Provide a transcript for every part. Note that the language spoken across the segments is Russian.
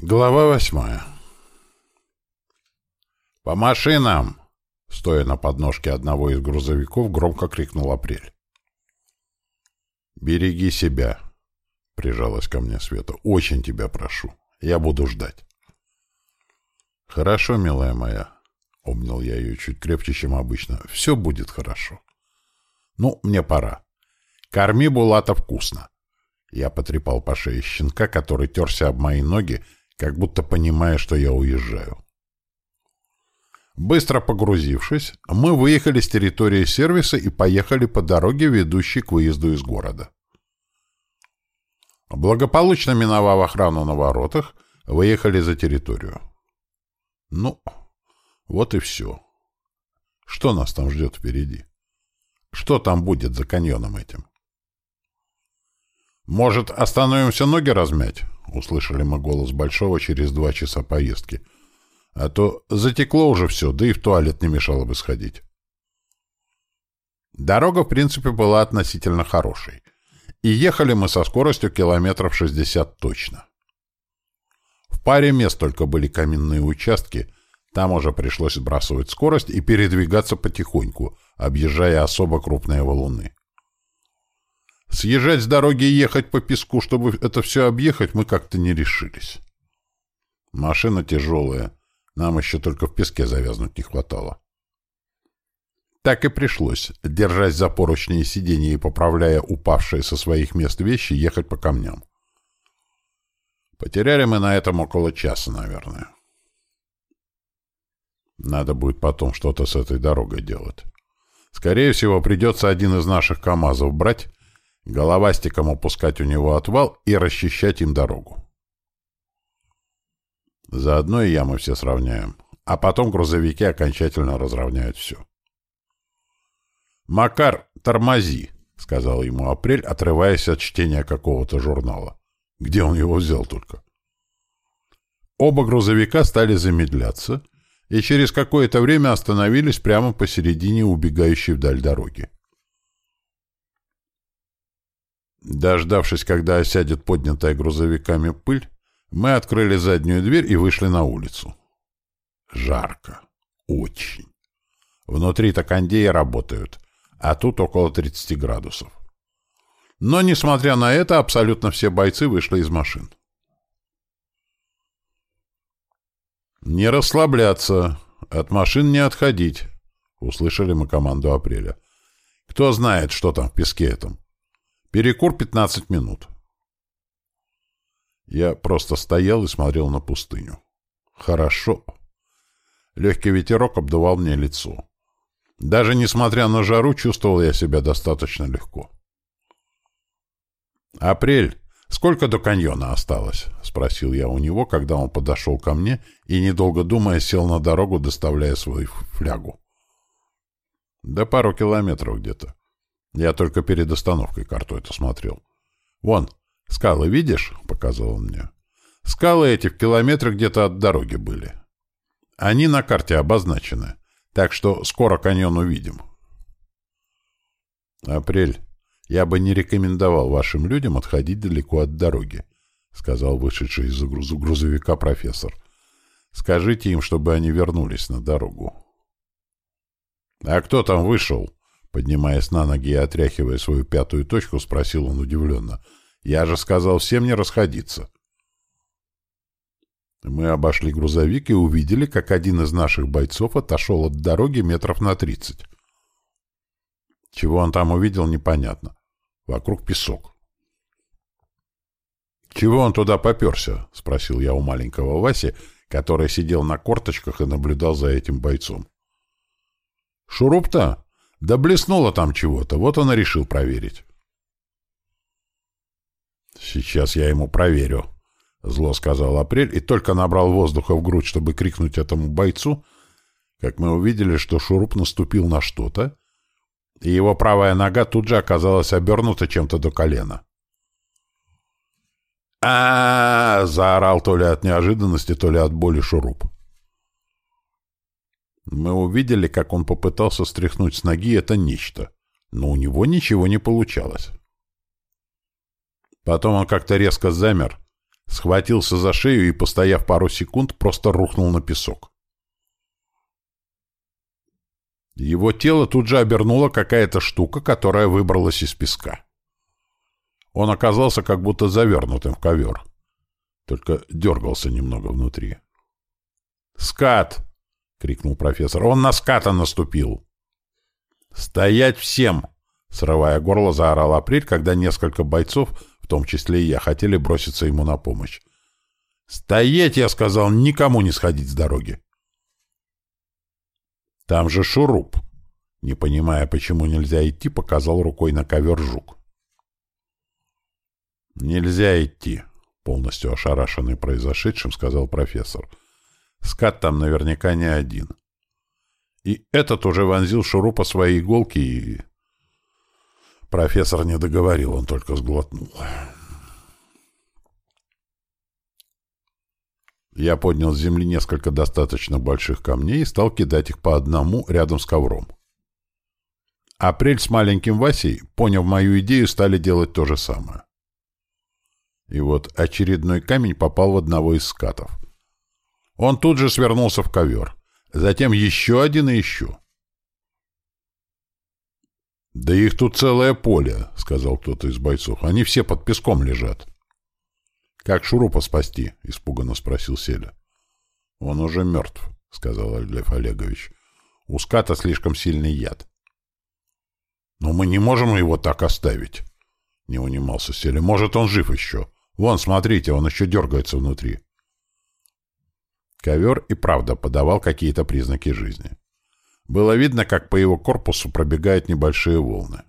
Глава восьмая. «По машинам!» Стоя на подножке одного из грузовиков, громко крикнул Апрель. «Береги себя!» — прижалась ко мне Света. «Очень тебя прошу. Я буду ждать». «Хорошо, милая моя», — обнял я ее чуть крепче, чем обычно. «Все будет хорошо. Ну, мне пора. Корми Булата вкусно». Я потрепал по шее щенка, который терся об мои ноги, как будто понимая, что я уезжаю. Быстро погрузившись, мы выехали с территории сервиса и поехали по дороге, ведущей к выезду из города. Благополучно миновав охрану на воротах, выехали за территорию. Ну, вот и все. Что нас там ждет впереди? Что там будет за каньоном этим? Может, остановимся ноги размять? — услышали мы голос Большого через два часа поездки. «А то затекло уже все, да и в туалет не мешало бы сходить». Дорога, в принципе, была относительно хорошей, и ехали мы со скоростью километров 60 точно. В паре мест только были каменные участки, там уже пришлось сбрасывать скорость и передвигаться потихоньку, объезжая особо крупные валуны. Съезжать с дороги и ехать по песку, чтобы это все объехать, мы как-то не решились. Машина тяжелая. Нам еще только в песке завязнуть не хватало. Так и пришлось, держась за поручни сиденья и поправляя упавшие со своих мест вещи, ехать по камням. Потеряли мы на этом около часа, наверное. Надо будет потом что-то с этой дорогой делать. Скорее всего, придется один из наших КАМАЗов брать головастиком опускать у него отвал и расчищать им дорогу. Заодно и ямы все сравняем, а потом грузовики окончательно разровняют все. «Макар, тормози!» — сказал ему Апрель, отрываясь от чтения какого-то журнала. Где он его взял только? Оба грузовика стали замедляться и через какое-то время остановились прямо посередине убегающей вдаль дороги. Дождавшись, когда осядет поднятая грузовиками пыль, мы открыли заднюю дверь и вышли на улицу. Жарко. Очень. Внутри-то кондеи работают, а тут около 30 градусов. Но, несмотря на это, абсолютно все бойцы вышли из машин. «Не расслабляться, от машин не отходить», — услышали мы команду Апреля. «Кто знает, что там в песке этом?» Перекур 15 минут. Я просто стоял и смотрел на пустыню. Хорошо. Легкий ветерок обдувал мне лицо. Даже несмотря на жару, чувствовал я себя достаточно легко. «Апрель, сколько до каньона осталось?» — спросил я у него, когда он подошел ко мне и, недолго думая, сел на дорогу, доставляя свою флягу. «Да пару километров где-то. Я только перед остановкой карту это смотрел. «Вон, скалы видишь?» — показывал он мне. «Скалы эти в километрах где-то от дороги были. Они на карте обозначены, так что скоро каньон увидим». «Апрель, я бы не рекомендовал вашим людям отходить далеко от дороги», — сказал вышедший из грузовика профессор. «Скажите им, чтобы они вернулись на дорогу». «А кто там вышел?» Поднимаясь на ноги и отряхивая свою пятую точку, спросил он удивленно. «Я же сказал всем не расходиться». Мы обошли грузовик и увидели, как один из наших бойцов отошел от дороги метров на тридцать. Чего он там увидел, непонятно. Вокруг песок. «Чего он туда поперся?» — спросил я у маленького Васи, который сидел на корточках и наблюдал за этим бойцом. «Шуруп-то?» Да блеснуло там чего-то, вот он и решил проверить. «Сейчас я ему проверю», — зло сказал Апрель и только набрал воздуха в грудь, чтобы крикнуть этому бойцу, как мы увидели, что шуруп наступил на что-то, и его правая нога тут же оказалась обернута чем-то до колена. а, -а, -а, -а заорал то ли от неожиданности, то ли от боли шуруп. Мы увидели, как он попытался стряхнуть с ноги это нечто, но у него ничего не получалось. Потом он как-то резко замер, схватился за шею и, постояв пару секунд, просто рухнул на песок. Его тело тут же обернула какая-то штука, которая выбралась из песка. Он оказался как будто завернутым в ковер. Только дергался немного внутри. «Скат!» — крикнул профессор. «Он на ската наступил!» «Стоять всем!» — срывая горло, заорал Апрель, когда несколько бойцов, в том числе и я, хотели броситься ему на помощь. «Стоять!» — я сказал, никому не сходить с дороги. «Там же шуруп!» Не понимая, почему нельзя идти, показал рукой на ковер жук. «Нельзя идти», — полностью ошарашенный произошедшим, сказал профессор. «Скат там наверняка не один». И этот уже вонзил шурупа свои иголки и... Профессор не договорил, он только сглотнул. Я поднял с земли несколько достаточно больших камней и стал кидать их по одному рядом с ковром. Апрель с маленьким Васей, поняв мою идею, стали делать то же самое. И вот очередной камень попал в одного из скатов. Он тут же свернулся в ковер. Затем еще один и еще. «Да их тут целое поле», — сказал кто-то из бойцов. «Они все под песком лежат». «Как шурупа спасти?» — испуганно спросил Селя. «Он уже мертв», — сказал Лев Олегович. «У ската слишком сильный яд». «Но мы не можем его так оставить», — не унимался Селя. «Может, он жив еще. Вон, смотрите, он еще дергается внутри». Ковер и правда подавал какие-то признаки жизни. Было видно, как по его корпусу пробегают небольшие волны.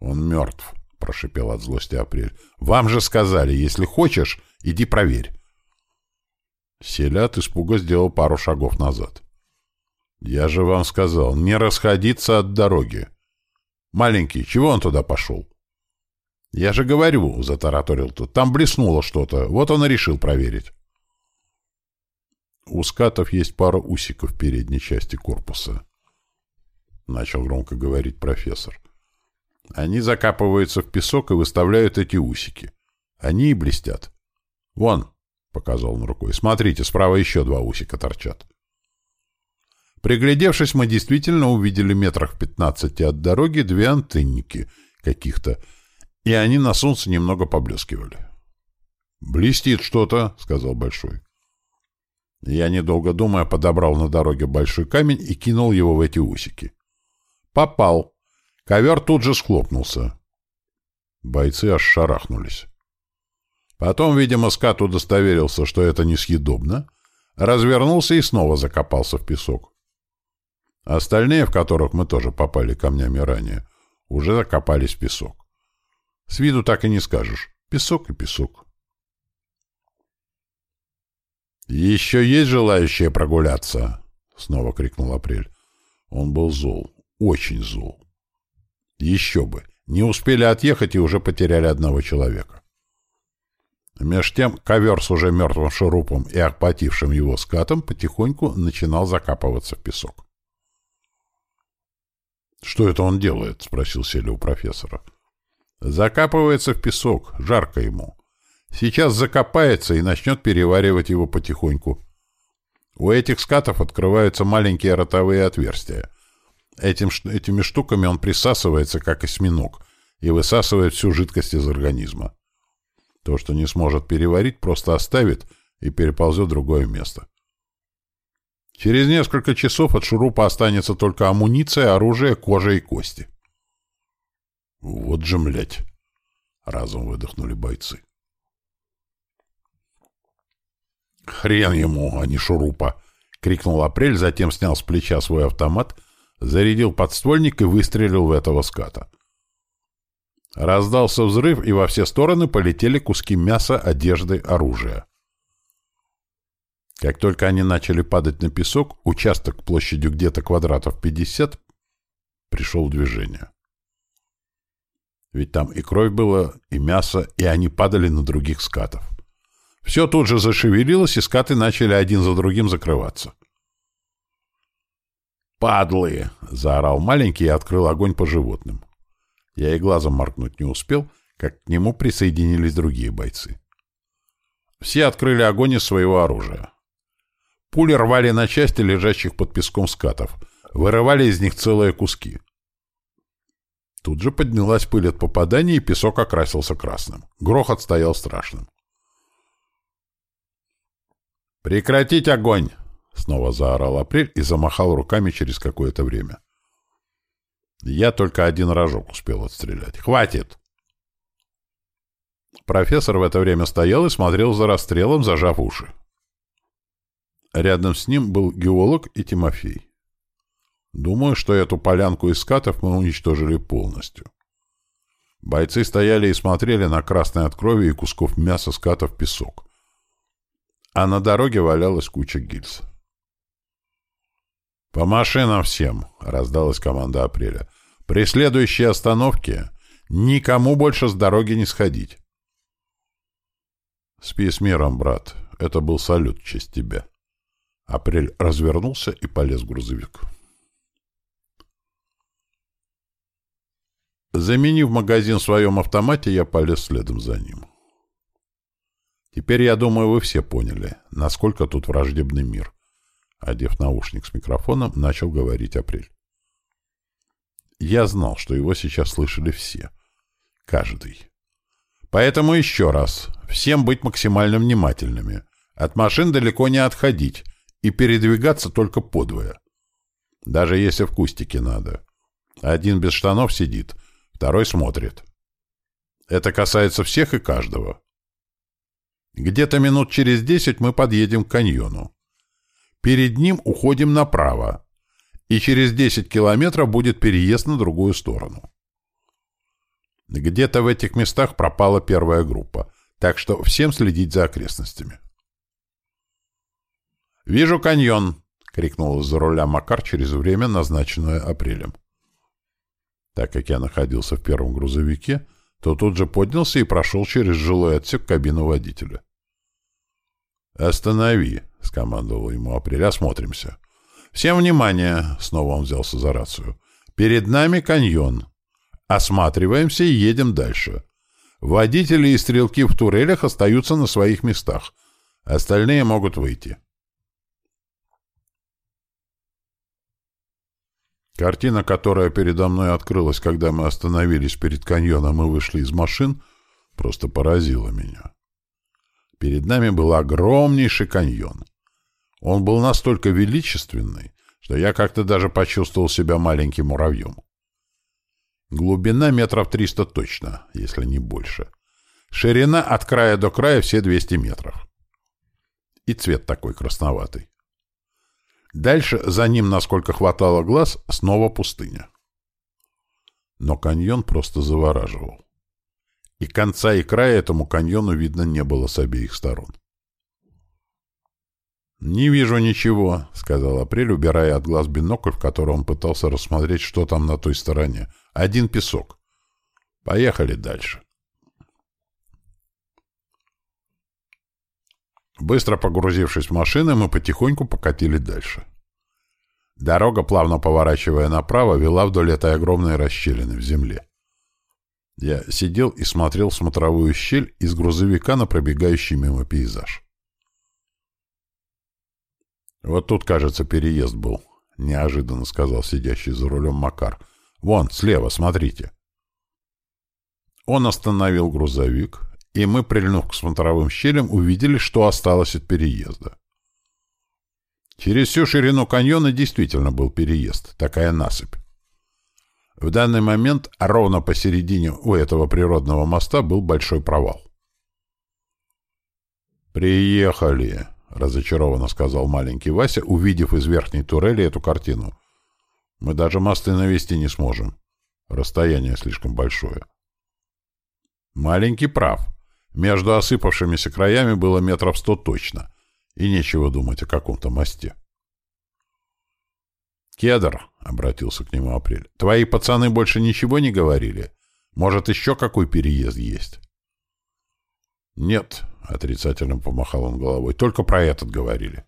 «Он мертв», — прошипел от злости Апрель. «Вам же сказали, если хочешь, иди проверь». Селя испуга сделал пару шагов назад. «Я же вам сказал, не расходиться от дороги. Маленький, чего он туда пошел?» «Я же говорю», — затараторил тут, — «там блеснуло что-то, вот он и решил проверить». У скатов есть пара усиков в передней части корпуса. Начал громко говорить профессор. Они закапываются в песок и выставляют эти усики. Они и блестят. Вон, показал он рукой. Смотрите, справа еще два усика торчат. Приглядевшись, мы действительно увидели метрах в пятнадцати от дороги две антенники каких-то, и они на солнце немного поблескивали. «Блестит что-то», — сказал Большой. Я, недолго думая, подобрал на дороге большой камень и кинул его в эти усики. Попал. Ковер тут же схлопнулся. Бойцы аж шарахнулись. Потом, видимо, скат удостоверился, что это несъедобно, развернулся и снова закопался в песок. Остальные, в которых мы тоже попали камнями ранее, уже закопались в песок. С виду так и не скажешь. Песок и песок. «Еще есть желающие прогуляться?» — снова крикнул Апрель. Он был зол, очень зол. Еще бы, не успели отъехать и уже потеряли одного человека. Меж тем ковер с уже мертвым шурупом и охватившим его скатом потихоньку начинал закапываться в песок. «Что это он делает?» — спросил Селя у профессора. «Закапывается в песок, жарко ему. Сейчас закопается и начнет переваривать его потихоньку. У этих скатов открываются маленькие ротовые отверстия. Этим, этими штуками он присасывается, как осьминог, и высасывает всю жидкость из организма. То, что не сможет переварить, просто оставит и переползет в другое место. Через несколько часов от шурупа останется только амуниция, оружие, кожа и кости. «Вот же, млять!» — разом выдохнули бойцы. «Хрен ему, а не шурупа!» — крикнул Апрель, затем снял с плеча свой автомат, зарядил подствольник и выстрелил в этого ската. Раздался взрыв, и во все стороны полетели куски мяса, одежды, оружия. Как только они начали падать на песок, участок площадью где-то квадратов 50 пришел в движение. Ведь там и кровь была, и мясо, и они падали на других скатов. Все тут же зашевелилось, и скаты начали один за другим закрываться. «Падлы!» — заорал маленький и открыл огонь по животным. Я и глазом моргнуть не успел, как к нему присоединились другие бойцы. Все открыли огонь из своего оружия. Пули рвали на части лежащих под песком скатов, вырывали из них целые куски. Тут же поднялась пыль от попаданий, и песок окрасился красным. Грохот стоял страшным. «Прекратить огонь!» — снова заорал Апрель и замахал руками через какое-то время. Я только один рожок успел отстрелять. «Хватит!» Профессор в это время стоял и смотрел за расстрелом, зажав уши. Рядом с ним был геолог и Тимофей. Думаю, что эту полянку из скатов мы уничтожили полностью. Бойцы стояли и смотрели на красный от крови и кусков мяса скатов песок. А на дороге валялась куча гильз. «По машинам всем!» — раздалась команда Апреля. «При следующей остановке никому больше с дороги не сходить!» «Спи с миром, брат. Это был салют в честь тебя». Апрель развернулся и полез в грузовик. Заменив магазин в своем автомате, я полез следом за ним. Теперь, я думаю, вы все поняли, насколько тут враждебный мир. Одев наушник с микрофоном, начал говорить Апрель. Я знал, что его сейчас слышали все. Каждый. Поэтому еще раз. Всем быть максимально внимательными. От машин далеко не отходить и передвигаться только подвое. Даже если в кустике надо. Один без штанов сидит, второй смотрит. Это касается всех и каждого. Где-то минут через десять мы подъедем к каньону. Перед ним уходим направо, и через десять километров будет переезд на другую сторону. Где-то в этих местах пропала первая группа, так что всем следить за окрестностями. «Вижу каньон!» — крикнул из-за руля Макар через время, назначенное апрелем. Так как я находился в первом грузовике, то тут же поднялся и прошел через жилой отсек кабину водителя. «Останови!» — скомандовал ему апрель. «Осмотримся!» «Всем внимание!» — снова он взялся за рацию. «Перед нами каньон. Осматриваемся и едем дальше. Водители и стрелки в турелях остаются на своих местах. Остальные могут выйти». Картина, которая передо мной открылась, когда мы остановились перед каньоном и вышли из машин, просто поразила меня. Перед нами был огромнейший каньон. Он был настолько величественный, что я как-то даже почувствовал себя маленьким муравьем. Глубина метров триста точно, если не больше. Ширина от края до края все 200 метров. И цвет такой красноватый. Дальше, за ним, насколько хватало глаз, снова пустыня. Но каньон просто завораживал. И конца и края этому каньону видно не было с обеих сторон. «Не вижу ничего», — сказал Апрель, убирая от глаз бинокль, в котором он пытался рассмотреть, что там на той стороне. «Один песок. Поехали дальше». Быстро погрузившись в машины, мы потихоньку покатили дальше. Дорога, плавно поворачивая направо, вела вдоль этой огромной расщелины в земле. Я сидел и смотрел в смотровую щель из грузовика на пробегающий мимо пейзаж. «Вот тут, кажется, переезд был», — неожиданно сказал сидящий за рулем Макар. «Вон, слева, смотрите». Он остановил грузовик, и мы, прильнув к смотровым щелям, увидели, что осталось от переезда. Через всю ширину каньона действительно был переезд, такая насыпь. В данный момент ровно посередине у этого природного моста был большой провал. «Приехали!» — разочарованно сказал маленький Вася, увидев из верхней турели эту картину. «Мы даже мосты навести не сможем. Расстояние слишком большое». Маленький прав. Между осыпавшимися краями было метров сто точно, и нечего думать о каком-то мосте. «Кедр», — обратился к нему Апрель, — «твои пацаны больше ничего не говорили? Может, еще какой переезд есть?» «Нет», — отрицательно помахал он головой, — «только про этот говорили».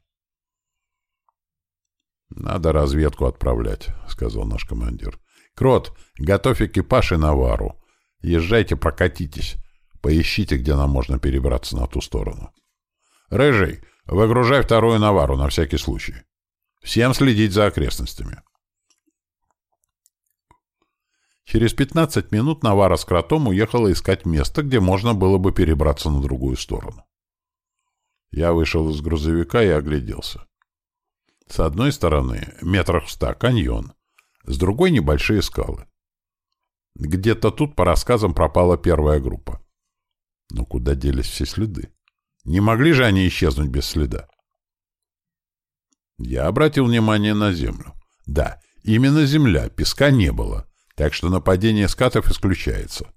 «Надо разведку отправлять», — сказал наш командир. «Крот, готовь экипаж и навару. Езжайте, прокатитесь. Поищите, где нам можно перебраться на ту сторону. Рыжий, выгружай вторую навару на всякий случай. Всем следить за окрестностями. Через 15 минут Навара с кротом уехала искать место, где можно было бы перебраться на другую сторону. Я вышел из грузовика и огляделся. С одной стороны, метрах в ста каньон, с другой — небольшие скалы. Где-то тут, по рассказам, пропала первая группа. Но куда делись все следы? Не могли же они исчезнуть без следа? Я обратил внимание на землю. Да, именно земля, песка не было так что нападение скатов исключается.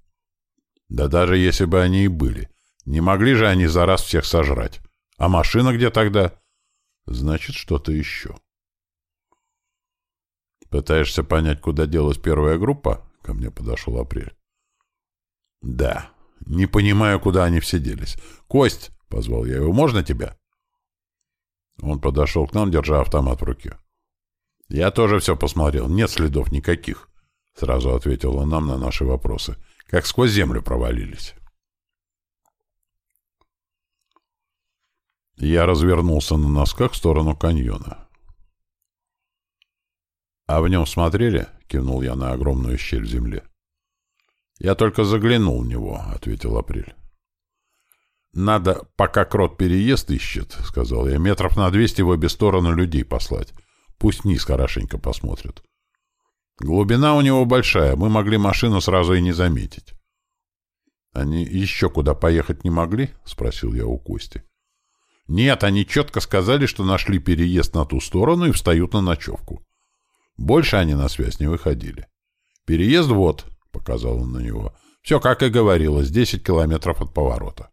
Да даже если бы они и были, не могли же они за раз всех сожрать. А машина где тогда? Значит, что-то еще. Пытаешься понять, куда делась первая группа? Ко мне подошел Апрель. Да, не понимаю, куда они все делись. Кость, позвал я его, можно тебя? Он подошел к нам, держа автомат в руке. Я тоже все посмотрел, нет следов никаких. — сразу ответил он нам на наши вопросы. «Как сквозь землю провалились». Я развернулся на носках в сторону каньона. «А в нем смотрели?» — кивнул я на огромную щель в земле. «Я только заглянул в него», — ответил Апрель. «Надо, пока крот переезд ищет», — сказал я, — «метров на двести в обе стороны людей послать. Пусть низ хорошенько посмотрят. Глубина у него большая, мы могли машину сразу и не заметить. — Они еще куда поехать не могли? — спросил я у Кости. — Нет, они четко сказали, что нашли переезд на ту сторону и встают на ночевку. Больше они на связь не выходили. — Переезд вот, — показал он на него. — Все, как и говорилось, десять километров от поворота. —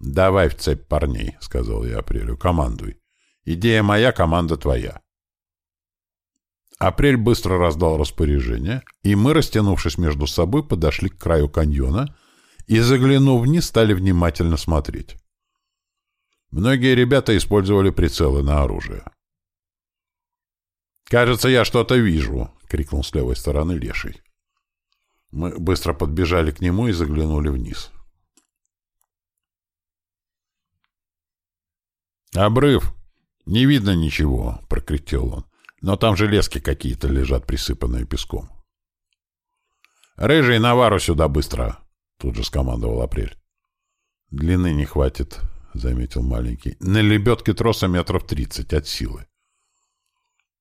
Давай в цепь парней, — сказал я Апрелю, — командуй. Идея моя, команда твоя. Апрель быстро раздал распоряжение, и мы, растянувшись между собой, подошли к краю каньона и, заглянув вниз, стали внимательно смотреть. Многие ребята использовали прицелы на оружие. «Кажется, я что-то вижу!» — крикнул с левой стороны леший. Мы быстро подбежали к нему и заглянули вниз. «Обрыв! Не видно ничего!» — прокричал он. Но там железки какие-то лежат, присыпанные песком. «Рыжий, Навару сюда быстро!» — тут же скомандовал Апрель. «Длины не хватит», — заметил маленький. «На лебедке троса метров тридцать от силы».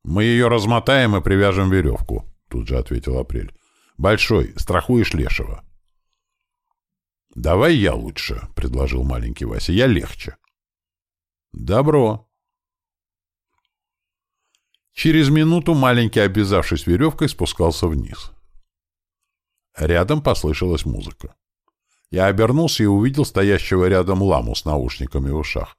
«Мы ее размотаем и привяжем веревку», — тут же ответил Апрель. «Большой, страхуешь лешего». «Давай я лучше», — предложил маленький Вася. «Я легче». «Добро», Через минуту маленький, обвязавшись веревкой, спускался вниз. Рядом послышалась музыка. Я обернулся и увидел стоящего рядом ламу с наушниками в ушах.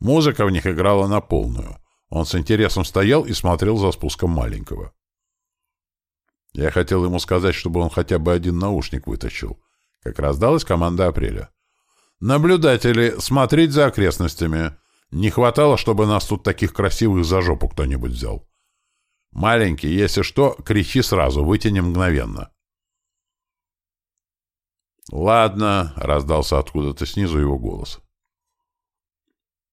Музыка в них играла на полную. Он с интересом стоял и смотрел за спуском маленького. Я хотел ему сказать, чтобы он хотя бы один наушник вытащил. Как раздалась команда апреля. «Наблюдатели, смотреть за окрестностями. Не хватало, чтобы нас тут таких красивых за жопу кто-нибудь взял. Маленький, если что, кричи сразу, вытяни мгновенно. «Ладно», — раздался откуда-то снизу его голос.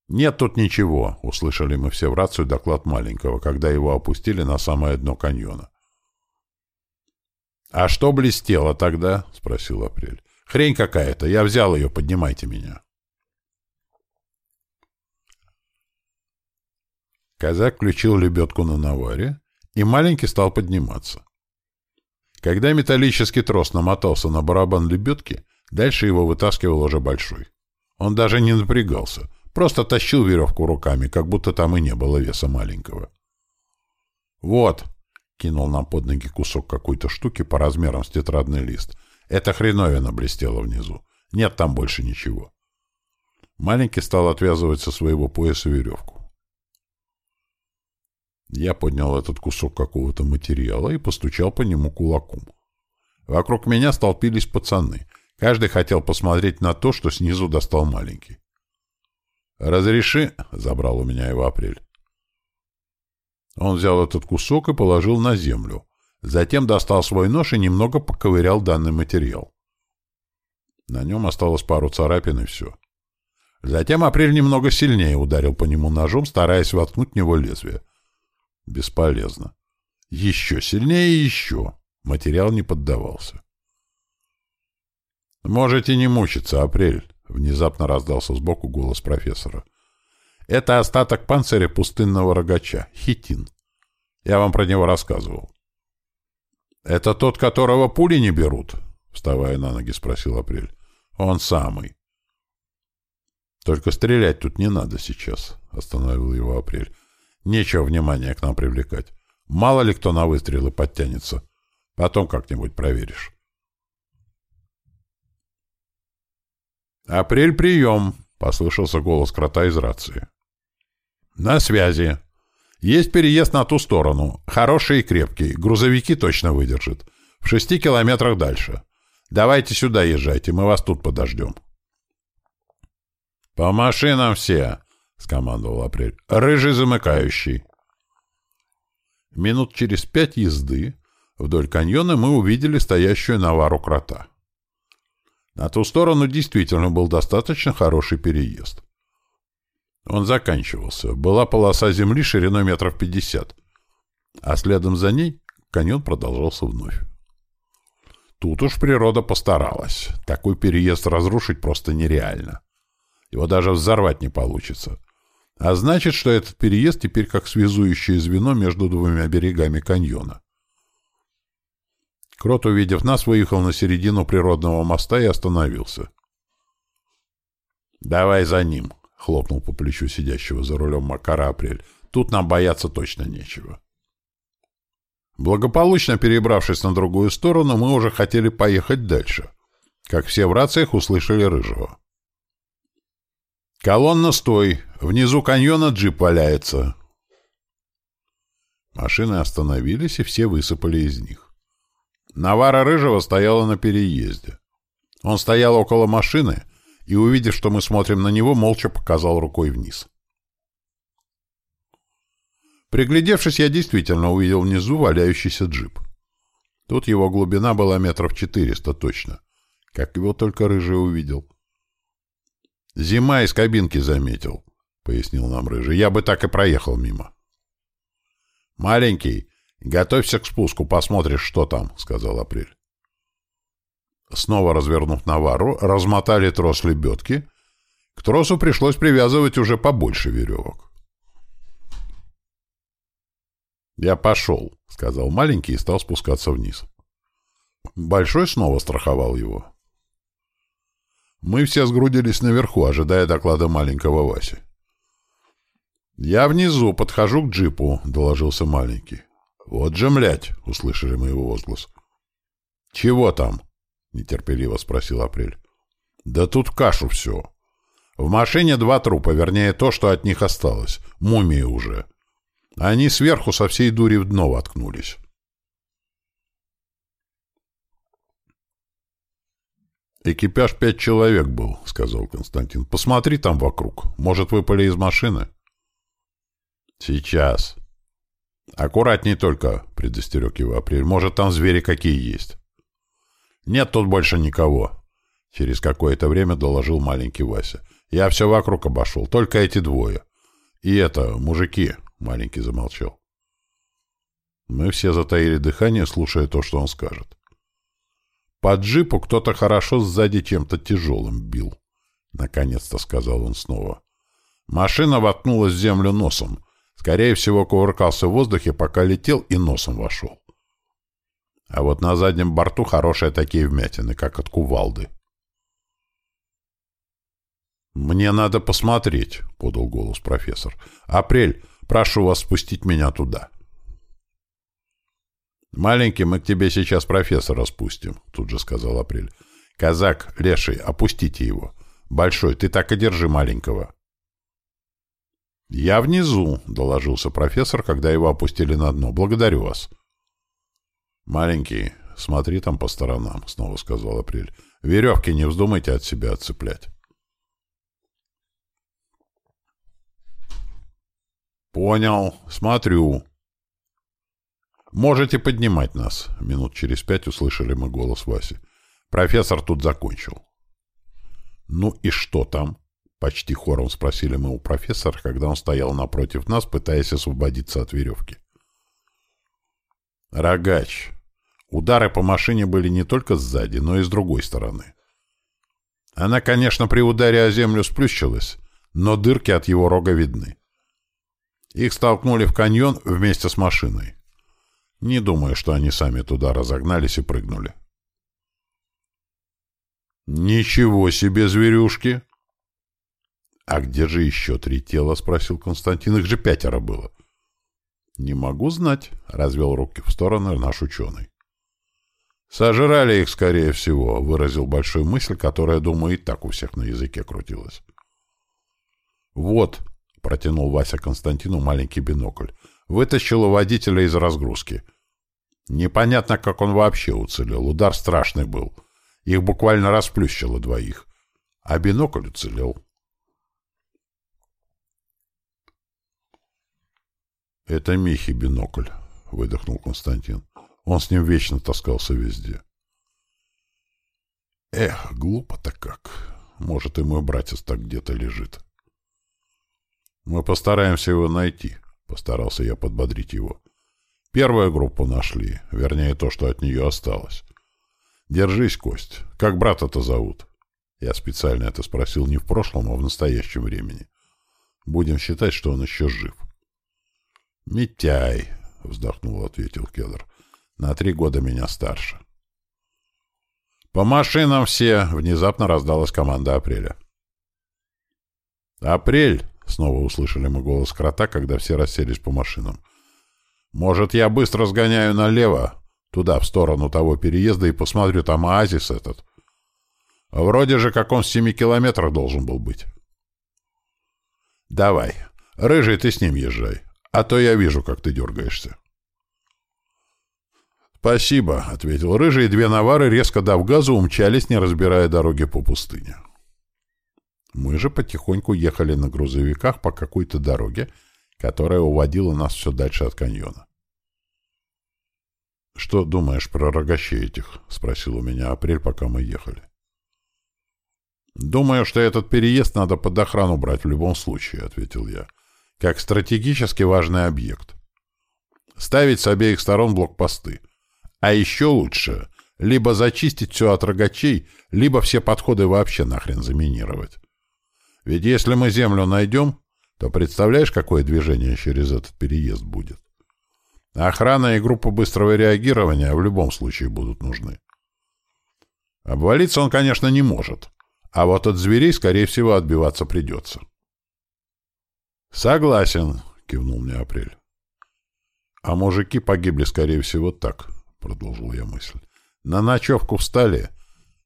«Нет тут ничего», — услышали мы все в рацию доклад маленького, когда его опустили на самое дно каньона. «А что блестело тогда?» — спросил Апрель. «Хрень какая-то. Я взял ее. Поднимайте меня». Казак включил лебедку на наваре, и маленький стал подниматься. Когда металлический трос намотался на барабан лебедки, дальше его вытаскивал уже большой. Он даже не напрягался, просто тащил веревку руками, как будто там и не было веса маленького. «Вот!» — кинул нам под ноги кусок какой-то штуки по размерам с тетрадный лист. «Это хреновина блестела внизу. Нет там больше ничего». Маленький стал отвязывать со своего пояса веревку. Я поднял этот кусок какого-то материала и постучал по нему кулаком. Вокруг меня столпились пацаны. Каждый хотел посмотреть на то, что снизу достал маленький. «Разреши», — забрал у меня его апрель. Он взял этот кусок и положил на землю. Затем достал свой нож и немного поковырял данный материал. На нем осталось пару царапин и все. Затем Апрель немного сильнее ударил по нему ножом, стараясь воткнуть в него лезвие. Бесполезно. Еще сильнее и еще. Материал не поддавался. «Можете не мучиться, Апрель», — внезапно раздался сбоку голос профессора. «Это остаток панциря пустынного рогача, хитин. Я вам про него рассказывал». «Это тот, которого пули не берут?» — вставая на ноги, спросил Апрель. «Он самый». «Только стрелять тут не надо сейчас», — остановил его Апрель. «Нечего внимания к нам привлекать. Мало ли кто на выстрелы подтянется. Потом как-нибудь проверишь». «Апрель, прием!» — послышался голос крота из рации. «На связи. Есть переезд на ту сторону. Хороший и крепкий. Грузовики точно выдержат. В шести километрах дальше. Давайте сюда езжайте, мы вас тут подождем». «По машинам все!» — скомандовал Апрель. «Рыжий замыкающий!» Минут через пять езды вдоль каньона мы увидели стоящую навару крота. На ту сторону действительно был достаточно хороший переезд. Он заканчивался. Была полоса земли шириной метров пятьдесят. А следом за ней каньон продолжался вновь. Тут уж природа постаралась. Такой переезд разрушить просто нереально. Его даже взорвать не получится. А значит, что этот переезд теперь как связующее звено между двумя берегами каньона. Крот, увидев нас, выехал на середину природного моста и остановился. «Давай за ним», — хлопнул по плечу сидящего за рулем Макара Апрель. «Тут нам бояться точно нечего». Благополучно перебравшись на другую сторону, мы уже хотели поехать дальше. Как все в рациях услышали Рыжего. «Колонна, стой! Внизу каньона джип валяется!» Машины остановились, и все высыпали из них. Навара Рыжего стояла на переезде. Он стоял около машины и, увидев, что мы смотрим на него, молча показал рукой вниз. Приглядевшись, я действительно увидел внизу валяющийся джип. Тут его глубина была метров четыреста точно. Как его только Рыжий увидел. «Зима из кабинки заметил», — пояснил нам Рыжий. «Я бы так и проехал мимо». «Маленький, «Готовься к спуску, посмотришь, что там», — сказал Апрель. Снова развернув навару, размотали трос лебедки. К тросу пришлось привязывать уже побольше веревок. «Я пошел», — сказал маленький и стал спускаться вниз. Большой снова страховал его. Мы все сгрудились наверху, ожидая доклада маленького Васи. «Я внизу, подхожу к джипу», — доложился маленький. «Вот же, млять!» — услышали мы его возглас. «Чего там?» — нетерпеливо спросил Апрель. «Да тут кашу все. В машине два трупа, вернее, то, что от них осталось. Мумии уже. Они сверху со всей дури в дно воткнулись». «Экипаж пять человек был», — сказал Константин. «Посмотри там вокруг. Может, выпали из машины?» «Сейчас», «Аккуратней только», — предостерег его Апрель. «Может, там звери какие есть». «Нет тут больше никого», — через какое-то время доложил маленький Вася. «Я все вокруг обошел, только эти двое. И это, мужики», — маленький замолчал. Мы все затаили дыхание, слушая то, что он скажет. По джипу кто-то хорошо сзади чем-то тяжелым бил. Наконец-то сказал он снова. Машина воткнулась в землю носом, Скорее всего, кувыркался в воздухе, пока летел и носом вошел. А вот на заднем борту хорошие такие вмятины, как от кувалды. «Мне надо посмотреть», — подал голос профессор. «Апрель, прошу вас спустить меня туда». «Маленький, мы к тебе сейчас профессора спустим», — тут же сказал Апрель. «Казак, леший, опустите его. Большой, ты так и держи маленького». «Я внизу», — доложился профессор, когда его опустили на дно. «Благодарю вас». «Маленький, смотри там по сторонам», — снова сказал Апрель. «Веревки не вздумайте от себя отцеплять». «Понял. Смотрю». «Можете поднимать нас», — минут через пять услышали мы голос Васи. «Профессор тут закончил». «Ну и что там?» Почти хором спросили мы у профессора, когда он стоял напротив нас, пытаясь освободиться от веревки. Рогач. Удары по машине были не только сзади, но и с другой стороны. Она, конечно, при ударе о землю сплющилась, но дырки от его рога видны. Их столкнули в каньон вместе с машиной. Не думаю, что они сами туда разогнались и прыгнули. «Ничего себе, зверюшки!» «А где же еще три тела?» — спросил Константин. «Их же пятеро было». «Не могу знать», — развел руки в стороны наш ученый. «Сожрали их, скорее всего», — выразил большую мысль, которая, думаю, и так у всех на языке крутилась. «Вот», — протянул Вася Константину маленький бинокль, — вытащил у водителя из разгрузки. Непонятно, как он вообще уцелел. Удар страшный был. Их буквально расплющило двоих. А бинокль уцелел. «Это Михи бинокль», — выдохнул Константин. Он с ним вечно таскался везде. Эх, глупо-то как. Может, и мой братец так где-то лежит. Мы постараемся его найти, — постарался я подбодрить его. Первую группу нашли, вернее, то, что от нее осталось. Держись, Кость. Как брата-то зовут? Я специально это спросил не в прошлом, а в настоящем времени. Будем считать, что он еще жив. «Митяй», — вздохнул, ответил Кедр. На три года меня старше. «По машинам все!» — внезапно раздалась команда Апреля. «Апрель!» — снова услышали мы голос крота, когда все расселись по машинам. «Может, я быстро сгоняю налево, туда, в сторону того переезда, и посмотрю там оазис этот? Вроде же, как он в семи километрах должен был быть». «Давай. Рыжий, ты с ним езжай. А то я вижу, как ты дергаешься». «Спасибо», — ответил Рыжий, и две навары, резко дав газу, умчались, не разбирая дороги по пустыне. Мы же потихоньку ехали на грузовиках по какой-то дороге, которая уводила нас все дальше от каньона. «Что думаешь про рогачей этих?» — спросил у меня Апрель, пока мы ехали. «Думаю, что этот переезд надо под охрану брать в любом случае», — ответил я. «Как стратегически важный объект. Ставить с обеих сторон блокпосты — а еще лучше либо зачистить все от рогачей, либо все подходы вообще нахрен заминировать. Ведь если мы землю найдем, то представляешь, какое движение через этот переезд будет? Охрана и группа быстрого реагирования в любом случае будут нужны. Обвалиться он, конечно, не может, а вот от зверей, скорее всего, отбиваться придется. «Согласен», — кивнул мне Апрель. «А мужики погибли, скорее всего, так продолжил я мысль. На ночевку встали,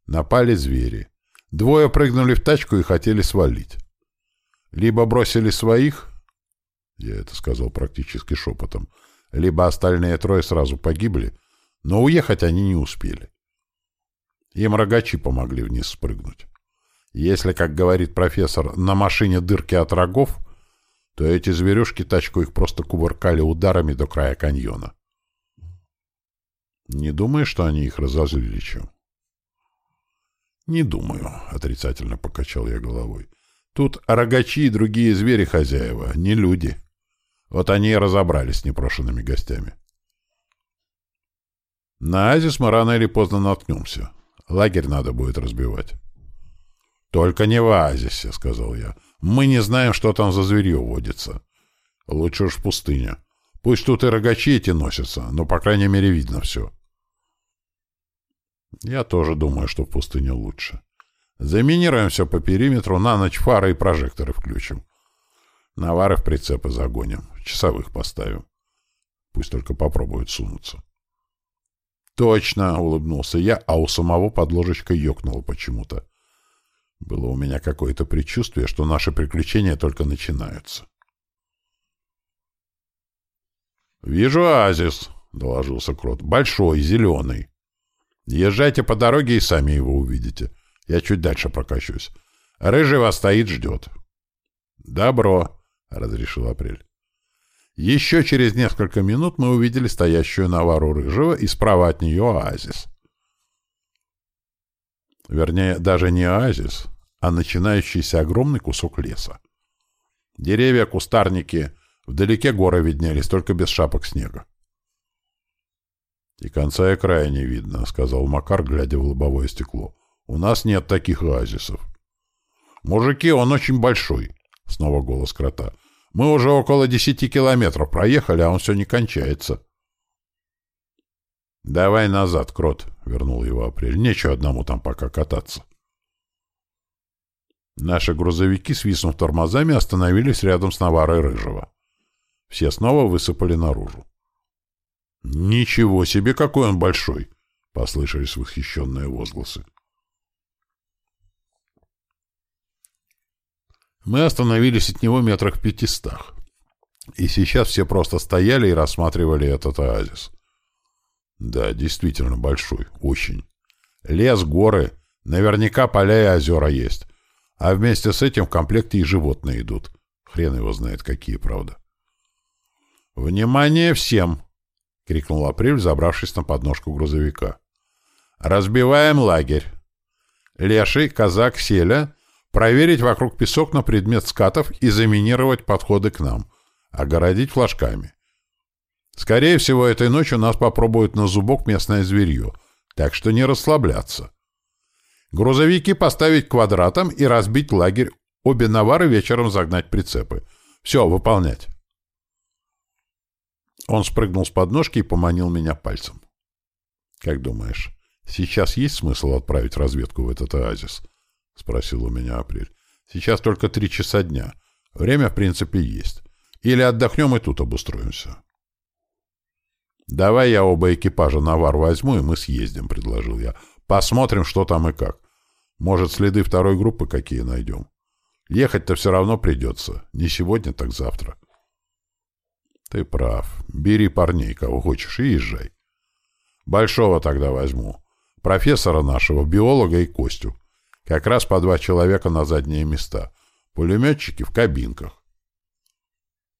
напали звери. Двое прыгнули в тачку и хотели свалить. Либо бросили своих, я это сказал практически шепотом, либо остальные трое сразу погибли, но уехать они не успели. Им рогачи помогли вниз спрыгнуть. Если, как говорит профессор, на машине дырки от рогов, то эти зверюшки тачку их просто кувыркали ударами до края каньона. Не думаешь, что они их разозлили чем? Не думаю, отрицательно покачал я головой. Тут рогачи и другие звери хозяева, не люди. Вот они и разобрались с непрошенными гостями. На Азис мы рано или поздно наткнемся. Лагерь надо будет разбивать. «Только не в оазисе», — сказал я. «Мы не знаем, что там за зверье водится. Лучше уж в пустыне. Пусть тут и рогачи эти носятся, но, по крайней мере, видно все». Я тоже думаю, что в пустыне лучше. Заминируем все по периметру, на ночь фары и прожекторы включим. Навары в прицепы загоним, часовых поставим. Пусть только попробуют сунуться. «Точно!» — улыбнулся я, а у самого под ложечкой ёкнуло почему-то. Было у меня какое-то предчувствие, что наши приключения только начинаются. «Вижу оазис», — доложился Крот. «Большой, зеленый». Езжайте по дороге и сами его увидите. Я чуть дальше прокачусь. Рыжий вас стоит, ждет. Добро, — разрешил Апрель. Еще через несколько минут мы увидели стоящую навару Рыжего и справа от нее оазис. Вернее, даже не оазис, а начинающийся огромный кусок леса. Деревья, кустарники, вдалеке горы виднелись, только без шапок снега. «И конца и края не видно», — сказал Макар, глядя в лобовое стекло. «У нас нет таких оазисов». «Мужики, он очень большой», — снова голос крота. «Мы уже около десяти километров проехали, а он все не кончается». «Давай назад, крот», — вернул его Апрель. «Нечего одному там пока кататься». Наши грузовики, свистнув тормозами, остановились рядом с Наварой Рыжего. Все снова высыпали наружу. «Ничего себе, какой он большой!» — послышались восхищенные возгласы. Мы остановились от него метрах в пятистах. И сейчас все просто стояли и рассматривали этот оазис. Да, действительно большой, очень. Лес, горы, наверняка поля и озера есть. А вместе с этим в комплекте и животные идут. Хрен его знает, какие, правда. «Внимание всем!» — крикнул Апрель, забравшись на подножку грузовика. «Разбиваем лагерь. Леший, казак, селя — проверить вокруг песок на предмет скатов и заминировать подходы к нам, огородить флажками. Скорее всего, этой ночью нас попробуют на зубок местное зверье, так что не расслабляться. Грузовики поставить квадратом и разбить лагерь, обе навары вечером загнать прицепы. Все, выполнять». Он спрыгнул с подножки и поманил меня пальцем. «Как думаешь, сейчас есть смысл отправить разведку в этот оазис?» — спросил у меня Апрель. «Сейчас только три часа дня. Время, в принципе, есть. Или отдохнем и тут обустроимся». «Давай я оба экипажа на вар возьму, и мы съездим», — предложил я. «Посмотрим, что там и как. Может, следы второй группы какие найдем. Ехать-то все равно придется. Не сегодня, так завтра». Ты прав. Бери парней, кого хочешь, и езжай. Большого тогда возьму. Профессора нашего, биолога и Костю. Как раз по два человека на задние места. Пулеметчики в кабинках.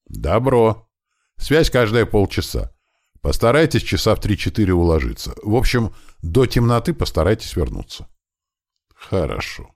Добро. Связь каждые полчаса. Постарайтесь часа в три-четыре уложиться. В общем, до темноты постарайтесь вернуться. Хорошо.